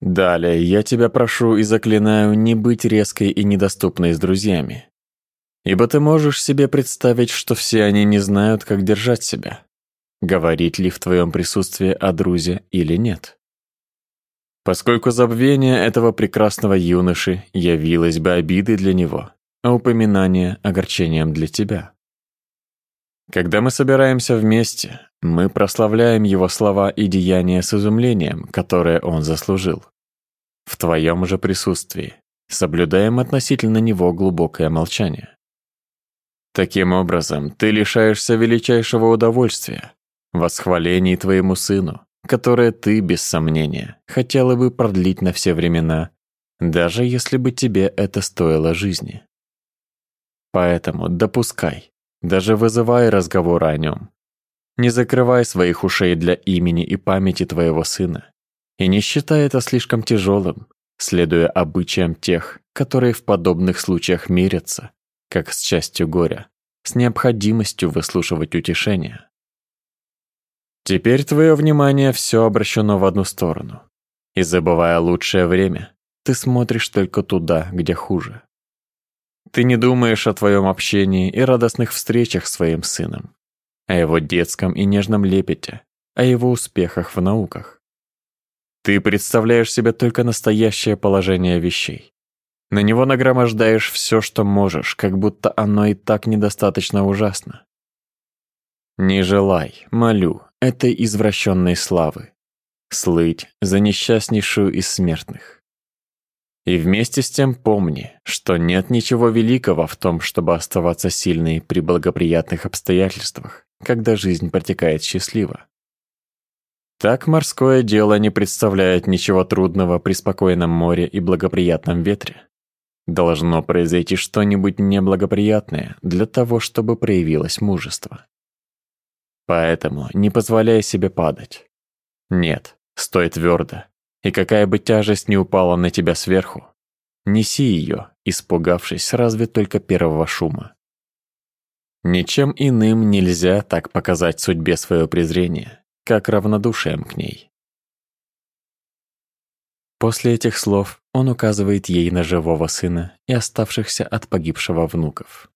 Далее я тебя прошу и заклинаю не быть резкой и недоступной с друзьями. Ибо ты можешь себе представить, что все они не знают, как держать себя. Говорить ли в твоем присутствии о друзе или нет. Поскольку забвение этого прекрасного юноши явилось бы обидой для него, а упоминание – огорчением для тебя. Когда мы собираемся вместе, мы прославляем его слова и деяния с изумлением, которое он заслужил. В твоем же присутствии соблюдаем относительно него глубокое молчание. Таким образом, ты лишаешься величайшего удовольствия, восхвалений твоему сыну, которое ты, без сомнения, хотела бы продлить на все времена, даже если бы тебе это стоило жизни. Поэтому допускай, даже вызывай разговоры о нем. Не закрывай своих ушей для имени и памяти твоего сына. И не считай это слишком тяжелым, следуя обычаям тех, которые в подобных случаях мирятся, как с частью горя, с необходимостью выслушивать утешение. Теперь твое внимание все обращено в одну сторону. И забывая лучшее время, ты смотришь только туда, где хуже. Ты не думаешь о твоем общении и радостных встречах с своим сыном, о его детском и нежном лепете, о его успехах в науках. Ты представляешь себе только настоящее положение вещей. На него нагромождаешь все, что можешь, как будто оно и так недостаточно ужасно. Не желай, молю, этой извращенной славы. Слыть за несчастнейшую из смертных. И вместе с тем помни, что нет ничего великого в том, чтобы оставаться сильной при благоприятных обстоятельствах, когда жизнь протекает счастливо. Так морское дело не представляет ничего трудного при спокойном море и благоприятном ветре. Должно произойти что-нибудь неблагоприятное для того, чтобы проявилось мужество. Поэтому не позволяй себе падать. Нет, стой твердо, и какая бы тяжесть ни упала на тебя сверху, неси ее, испугавшись разве только первого шума. Ничем иным нельзя так показать судьбе свое презрение, как равнодушием к ней. После этих слов он указывает ей на живого сына и оставшихся от погибшего внуков.